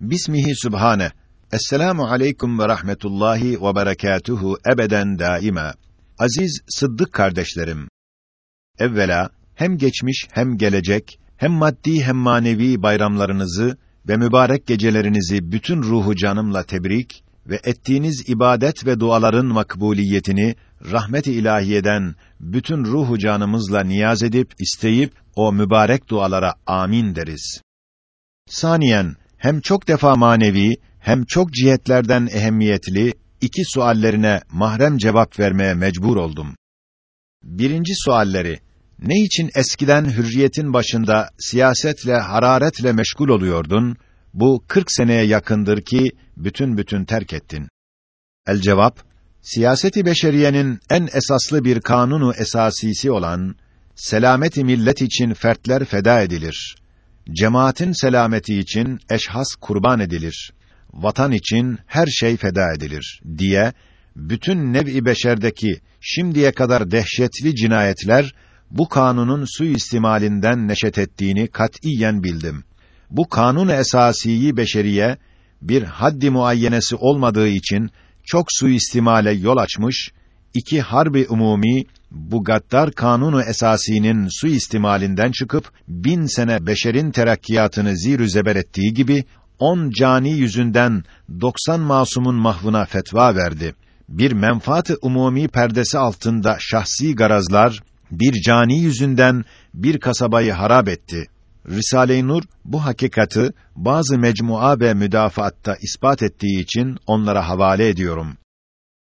Bismihi Sübhane. Esselamu aleyküm ve rahmetullahi ve berekatuhu ebeden daima. Aziz Sıddık kardeşlerim. Evvela hem geçmiş hem gelecek hem maddi hem manevi bayramlarınızı ve mübarek gecelerinizi bütün ruhu canımla tebrik ve ettiğiniz ibadet ve duaların makbuliyetini rahmet-i ilahiyeden bütün ruhu canımızla niyaz edip isteyip o mübarek dualara amin deriz. Saniyen hem çok defa manevi hem çok cihetlerden ehemmiyetli iki suallerine mahrem cevap vermeye mecbur oldum. Birinci sualleri ne için eskiden hürriyetin başında siyasetle, hararetle meşgul oluyordun? Bu 40 seneye yakındır ki bütün bütün terk ettin. El cevap, siyaseti beşeriyenin en esaslı bir kanunu esasisi olan selameti millet için fertler feda edilir. Cemaatin selameti için eşhas kurban edilir. Vatan için her şey feda edilir diye bütün nev-i beşerdeki şimdiye kadar dehşetli cinayetler bu kanunun suistimalinden neşet ettiğini katiyen bildim. Bu kanun esasiyi beşeriye bir haddi muayyenesi olmadığı için çok suistimale yol açmış, iki harbi umumi bu gaddar kanunu esasinin suistimalinden çıkıp bin sene beşerin terakkiyatını zir zeber ettiği gibi on cani yüzünden doksan masumun mahvına fetva verdi. Bir menfaat-ı umumi perdesi altında şahsi garazlar bir cani yüzünden bir kasabayı harap etti. Risale-i Nur bu hakikati bazı mecmua ve müdafaatta ispat ettiği için onlara havale ediyorum.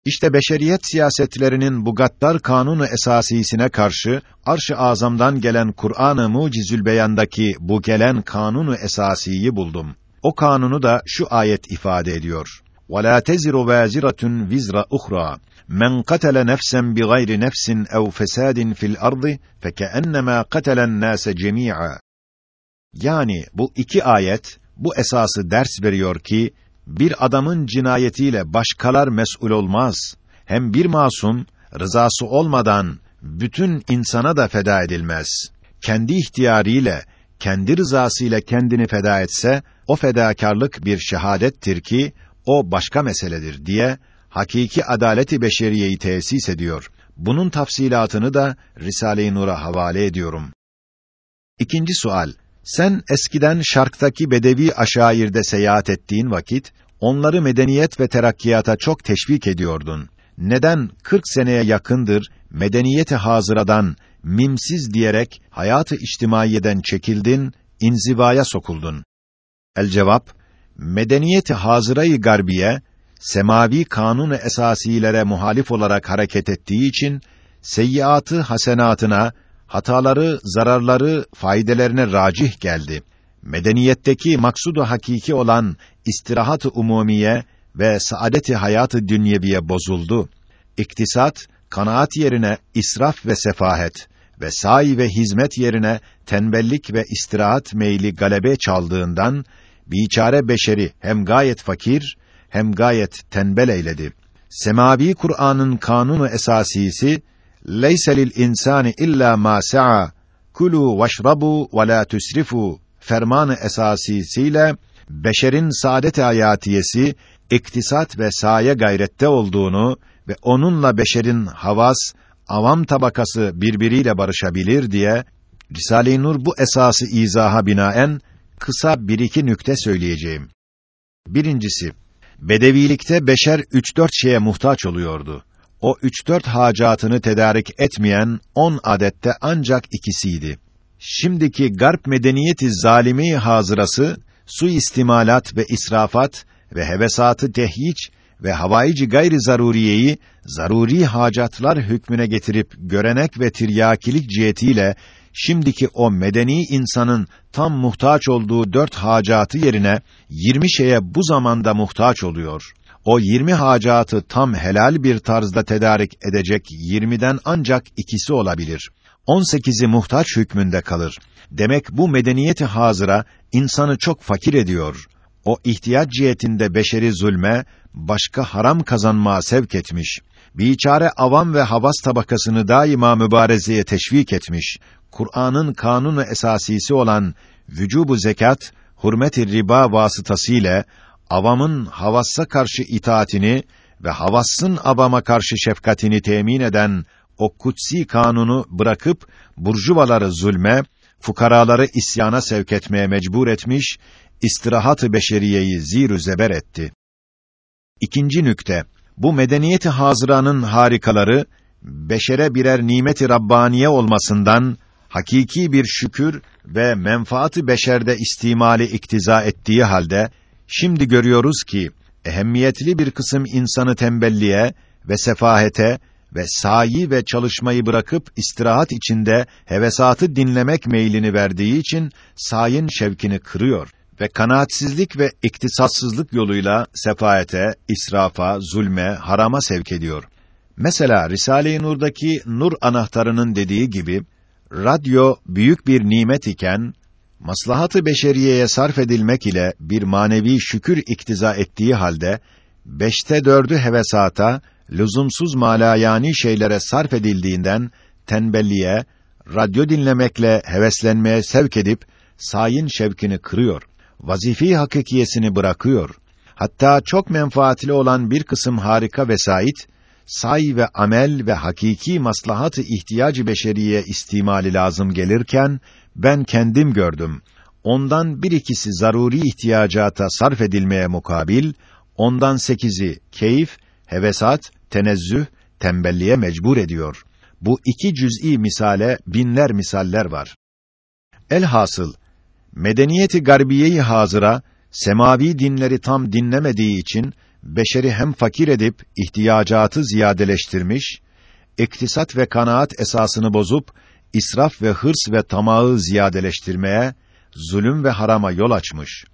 İşte beşeriyet siyasetlerinin bu gaddar kanunu esasisine karşı arş-ı azamdan gelen Kur'an-ı Mucizül Beyan'daki bu gelen kanunu esasiyi buldum. O kanunu da şu ayet ifade ediyor. وَلَا تَزِرُ وَازِرَةٌ vizra اُخْرَى مَنْ قَتَلَ نَفْسًا بِغَيْرِ نَفْسٍ اَوْ فَسَادٍ فِي الْأَرْضِ فَكَأَنَّمَا قَتَلَ النَّاسَ جَمِيعًا Yani bu iki ayet, bu esası ders veriyor ki, bir adamın cinayetiyle başkalar mesul olmaz. Hem bir masum rızası olmadan bütün insana da feda edilmez. Kendi ihtiyarıyla, kendi rızasıyla kendini feda etse o fedakarlık bir şehadettir ki o başka meseledir diye hakiki adaleti beşeriyeyi tesis ediyor. Bunun tafsilatını da Risale-i Nur'a havale ediyorum. İkinci sual. Sen eskiden şarktaki bedevi aşairde seyahat ettiğin vakit onları medeniyet ve terakkiyata çok teşvik ediyordun. Neden 40 seneye yakındır medeniyeti hazıradan mimsiz diyerek hayatı içtimaiyeden çekildin, inzivaya sokuldun? El cevap medeniyeti hazırayı garbiye semavi kanun esasilere muhalif olarak hareket ettiği için seyyiatı hasenatına, hataları, zararları faydelerine racih geldi. Medeniyetteki maksudu hakiki olan istirahat-ı umumiye ve saadet-i hayatı dünyeviye bozuldu. İktisat kanaat yerine israf ve sefahet ve sahi ve hizmet yerine tembellik ve istirahat meyli galebe çaldığından biçare beşeri hem gayet fakir hem gayet tembel eyledi. Semavi Kur'an'ın kanunu esasisi "Leyse lil insani illa ma sa'a. Kulu veşrabu ve la tusrifu." fermanı esasisiyle beşerin saadet hayatiyesi iktisat ve saye gayrette olduğunu ve onunla beşerin havas, avam tabakası birbiriyle barışabilir diye Risale-i Nur bu esası izaha binaen kısa bir iki nükte söyleyeceğim. Birincisi, bedevilikte beşer üç dört şeye muhtaç oluyordu. O üç dört hacatını tedarik etmeyen on adette ancak ikisiydi. Şimdiki garp medeniyeti zalimi hazırası su istimalat ve israfat ve hevesatı tehyiç ve havayici gayri zaruriyeyi zaruri hacatlar hükmüne getirip görenek ve tiryakilik cihetiyle şimdiki o medeni insanın tam muhtaç olduğu dört hacatı yerine yirmi şeye bu zamanda muhtaç oluyor. O yirmi hacatı tam helal bir tarzda tedarik edecek yirmiden ancak ikisi olabilir. On sekizi muhtaç hükmünde kalır. Demek bu medeniyeti hazıra insanı çok fakir ediyor. O ihtiyaç cihetinde beşeri zulme, başka haram kazanmaya sevk etmiş. Biçare avam ve havas tabakasını daima mübarezeye teşvik etmiş. Kur'an'ın kanunu esasisi olan vücubu zekat, hürmet-i riba vasıtasıyla avamın havassa karşı itaatini ve havassın avama karşı şefkatini temin eden o kutsi kanunu bırakıp burjuvaları zulme, fukaraları isyana sevk etmeye mecbur etmiş, istirahat-ı beşeriyeyi zir zeber etti. İkinci nükte, bu medeniyeti hazıranın harikaları, beşere birer nimeti rabbaniye olmasından, hakiki bir şükür ve menfaati beşerde istimali iktiza ettiği halde, şimdi görüyoruz ki, ehemmiyetli bir kısım insanı tembelliğe ve sefahete ve sayi ve çalışmayı bırakıp istirahat içinde hevesatı dinlemek meylini verdiği için sayin şevkini kırıyor ve kanaatsizlik ve iktisatsızlık yoluyla sefahete, israfa, zulme, harama sevk ediyor. Mesela Risale-i Nur'daki nur anahtarının dediği gibi radyo büyük bir nimet iken maslahatı beşeriyeye sarf edilmek ile bir manevi şükür iktiza ettiği halde beşte dördü hevesata, lüzumsuz malayani şeylere sarf edildiğinden tembelliğe, radyo dinlemekle heveslenmeye sevk edip sayin şevkini kırıyor. Vazifi hakikiyesini bırakıyor. Hatta çok menfaatli olan bir kısım harika vesait say ve amel ve hakiki maslahatı ihtiyacı beşeriye istimali lazım gelirken ben kendim gördüm. Ondan bir ikisi zaruri ihtiyacata sarf edilmeye mukabil, ondan sekizi keyif, hevesat, tenezzüh, tembelliğe mecbur ediyor. Bu iki cüz'i misale binler misaller var. Elhasıl, medeniyeti garbiyeyi hazıra, semavi dinleri tam dinlemediği için, beşeri hem fakir edip, ihtiyacatı ziyadeleştirmiş, iktisat ve kanaat esasını bozup, israf ve hırs ve tamağı ziyadeleştirmeye, zulüm ve harama yol açmış.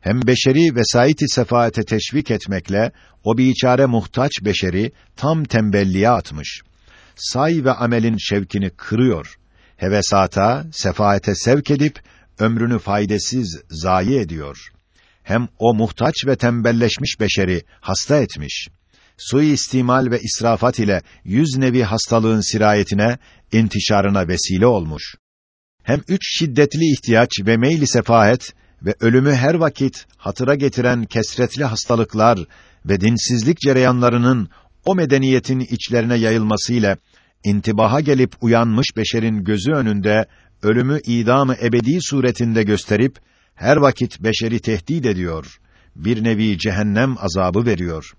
Hem beşeri vesayeti sefaate teşvik etmekle o biçare muhtaç beşeri tam tembelliğe atmış. Say ve amelin şevkini kırıyor. Hevesata, sefaate sevk edip ömrünü faydasız zayi ediyor. Hem o muhtaç ve tembelleşmiş beşeri hasta etmiş istimal ve israfat ile yüz nevi hastalığın sirayetine, intişarına vesile olmuş. Hem üç şiddetli ihtiyaç ve meyli sefahet ve ölümü her vakit hatıra getiren kesretli hastalıklar ve dinsizlik cereyanlarının o medeniyetin içlerine yayılmasıyla intibaha gelip uyanmış beşerin gözü önünde ölümü idamı ebedi suretinde gösterip her vakit beşeri tehdit ediyor. Bir nevi cehennem azabı veriyor.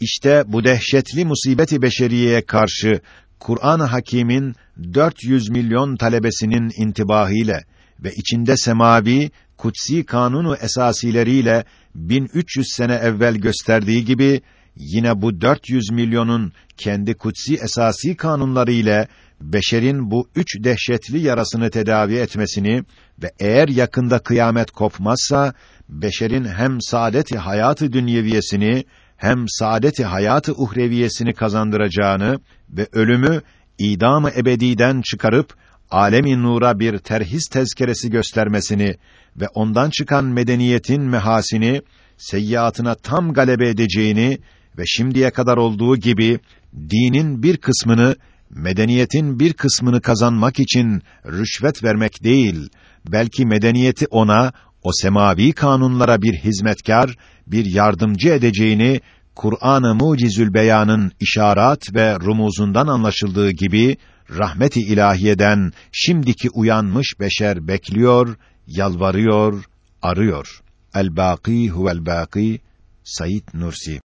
İşte bu dehşetli musibeti beşeriyeye karşı Kur'an-ı Hakîm'in 400 milyon talebesinin intibahıyla ve içinde semavi kutsi kanunu esasileriyle 1300 sene evvel gösterdiği gibi yine bu 400 milyonun kendi kutsi esasi kanunları ile beşerin bu üç dehşetli yarasını tedavi etmesini ve eğer yakında kıyamet kopmazsa beşerin hem saadeti hayatı dünyeviyesini hem saadeti hayatı uhreviyesini kazandıracağını ve ölümü idamı ebediden çıkarıp alemi nura bir terhis tezkeresi göstermesini ve ondan çıkan medeniyetin mehasini seyyiatına tam galebe edeceğini ve şimdiye kadar olduğu gibi dinin bir kısmını medeniyetin bir kısmını kazanmak için rüşvet vermek değil, belki medeniyeti ona o semavi kanunlara bir hizmetkar, bir yardımcı edeceğini Kur'an-ı Mucizül Beyan'ın işaret ve rumuzundan anlaşıldığı gibi rahmeti ilahiyeden şimdiki uyanmış beşer bekliyor, yalvarıyor, arıyor. El-Bâkî huvel-Bâkî Said Nursi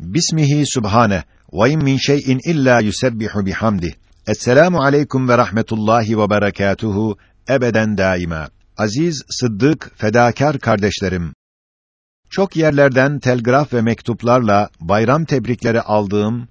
Bismihi Subhane ve in min şey'in illa yusebbihu bihamdih. Esselamu aleyküm ve rahmetullahi ve berekatuhu ebeden daima. Aziz, sıddık, fedakar kardeşlerim. Çok yerlerden telgraf ve mektuplarla bayram tebrikleri aldığım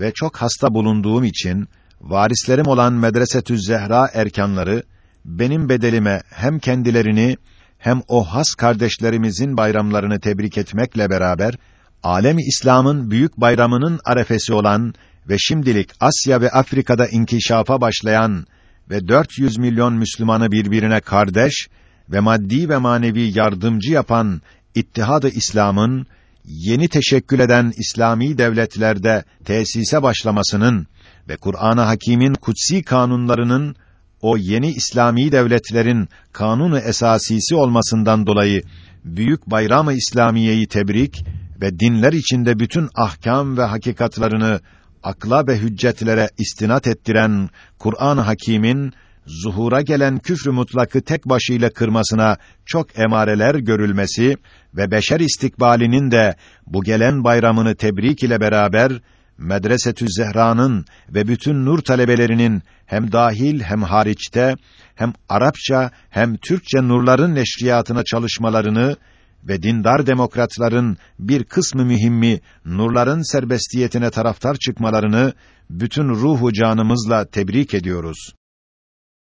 ve çok hasta bulunduğum için varislerim olan Medresetü Zehra erkanları benim bedelime hem kendilerini hem o has kardeşlerimizin bayramlarını tebrik etmekle beraber alemi İslam'ın büyük bayramının arefesi olan ve şimdilik Asya ve Afrika'da inkişafa başlayan ve 400 milyon Müslümanı birbirine kardeş ve maddi ve manevi yardımcı yapan İttihad-ı İslam'ın yeni teşekkül eden İslami devletlerde tesise başlamasının ve Kur'an-ı Hakîm'in kutsi kanunlarının o yeni İslami devletlerin kanunu esasisi olmasından dolayı büyük bayram-ı İslamiyeyi tebrik ve dinler içinde bütün ahkam ve hakikatlarını akla ve hüccetlere istinat ettiren Kur'an-ı Hakîm'in zuhura gelen küfrü mutlakı tek başıyla kırmasına çok emareler görülmesi ve beşer istikbalinin de bu gelen bayramını tebrik ile beraber Medresetü Zehra'nın ve bütün nur talebelerinin hem dahil hem hariçte hem Arapça hem Türkçe nurların neşriyatına çalışmalarını ve dindar demokratların bir kısmı mühimmi nurların serbestiyetine taraftar çıkmalarını bütün ruhu canımızla tebrik ediyoruz.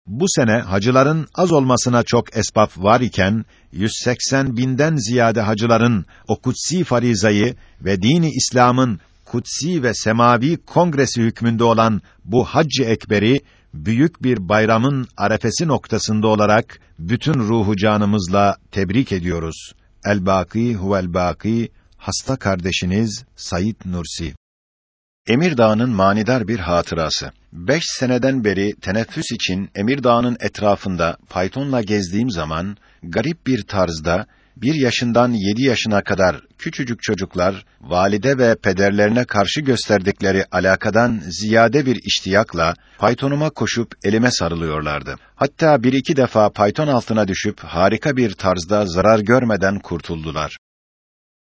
Bu sene hacıların az olmasına çok esbab var iken 180 binden ziyade hacıların o kutsi farizayı ve dini İslam'ın kutsi ve semavi kongresi hükmünde olan bu Hac-ı Ekber'i büyük bir bayramın arefesi noktasında olarak bütün ruhu canımızla tebrik ediyoruz. El-Baki huvel Baki hasta kardeşiniz Sayit Nursi Emirdağ'ın manidar bir hatırası. Beş seneden beri teneffüs için Emirdağ'ın etrafında faytonla gezdiğim zaman, garip bir tarzda, bir yaşından yedi yaşına kadar küçücük çocuklar, valide ve pederlerine karşı gösterdikleri alakadan ziyade bir iştiyakla, faytonuma koşup elime sarılıyorlardı. Hatta bir iki defa fayton altına düşüp harika bir tarzda zarar görmeden kurtuldular.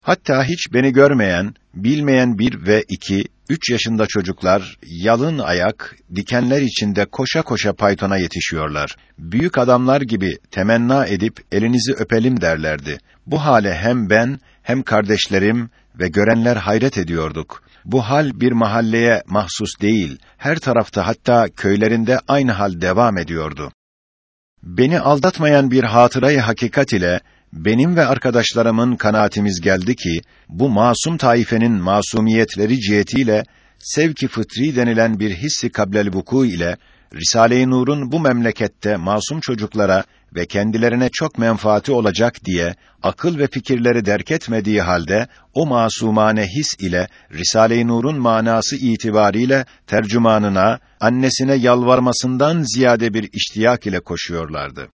Hatta hiç beni görmeyen, bilmeyen bir ve iki, üç yaşında çocuklar, yalın ayak, dikenler içinde koşa koşa paytona yetişiyorlar. Büyük adamlar gibi temenna edip elinizi öpelim derlerdi. Bu hale hem ben, hem kardeşlerim ve görenler hayret ediyorduk. Bu hal bir mahalleye mahsus değil, her tarafta hatta köylerinde aynı hal devam ediyordu. Beni aldatmayan bir hatırayı hakikat ile benim ve arkadaşlarımın kanaatimiz geldi ki bu masum taifenin masumiyetleri cihetiyle sevki fıtri denilen bir hissi kablel vuku ile Risale-i Nur'un bu memlekette masum çocuklara ve kendilerine çok menfaati olacak diye akıl ve fikirleri derk etmediği halde o masumane his ile Risale-i Nur'un manası itibariyle tercümanına, annesine yalvarmasından ziyade bir iştiyak ile koşuyorlardı.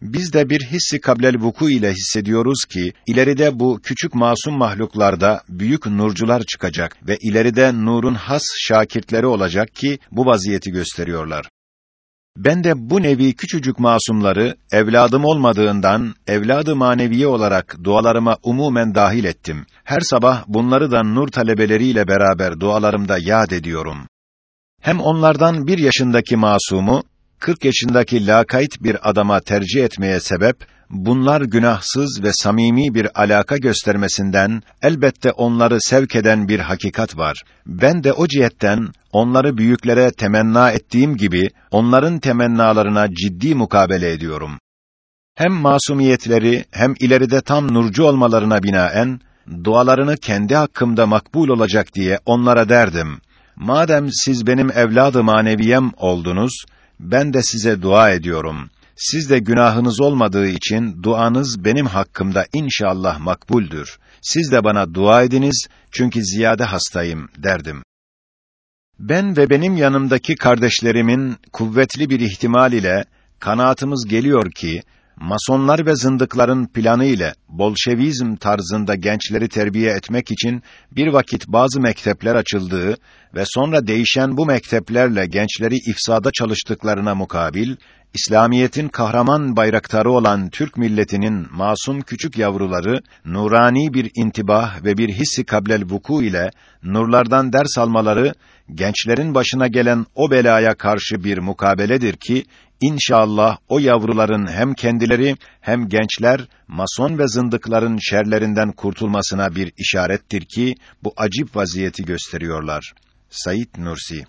Biz de bir hissi kablel vuku ile hissediyoruz ki ileride bu küçük masum mahluklarda büyük nurcular çıkacak ve ileride nurun has şakirtleri olacak ki bu vaziyeti gösteriyorlar. Ben de bu nevi küçücük masumları evladım olmadığından evladı maneviye olarak dualarıma umumen dahil ettim. Her sabah bunları da nur talebeleriyle beraber dualarımda yad ediyorum. Hem onlardan bir yaşındaki masumu 40 yaşındaki lakayt bir adama tercih etmeye sebep, bunlar günahsız ve samimi bir alaka göstermesinden, elbette onları sevk eden bir hakikat var. Ben de o cihetten, onları büyüklere temenna ettiğim gibi, onların temennalarına ciddi mukabele ediyorum. Hem masumiyetleri, hem ileride tam nurcu olmalarına binaen, dualarını kendi hakkımda makbul olacak diye onlara derdim. Madem siz benim evladı maneviyem oldunuz, ben de size dua ediyorum. Siz de günahınız olmadığı için duanız benim hakkımda inşallah makbuldür. Siz de bana dua ediniz çünkü ziyade hastayım derdim. Ben ve benim yanımdaki kardeşlerimin kuvvetli bir ihtimal ile kanaatımız geliyor ki Masonlar ve zındıkların planı ile Bolşevizm tarzında gençleri terbiye etmek için bir vakit bazı mektepler açıldığı ve sonra değişen bu mekteplerle gençleri ifsada çalıştıklarına mukabil, İslamiyetin kahraman bayraktarı olan Türk milletinin masum küçük yavruları, nurani bir intibah ve bir hissi kablel vuku ile nurlardan ders almaları, gençlerin başına gelen o belaya karşı bir mukabeledir ki, İnşallah o yavruların hem kendileri hem gençler mason ve zındıkların şerlerinden kurtulmasına bir işarettir ki bu acip vaziyeti gösteriyorlar. Sayit Nursi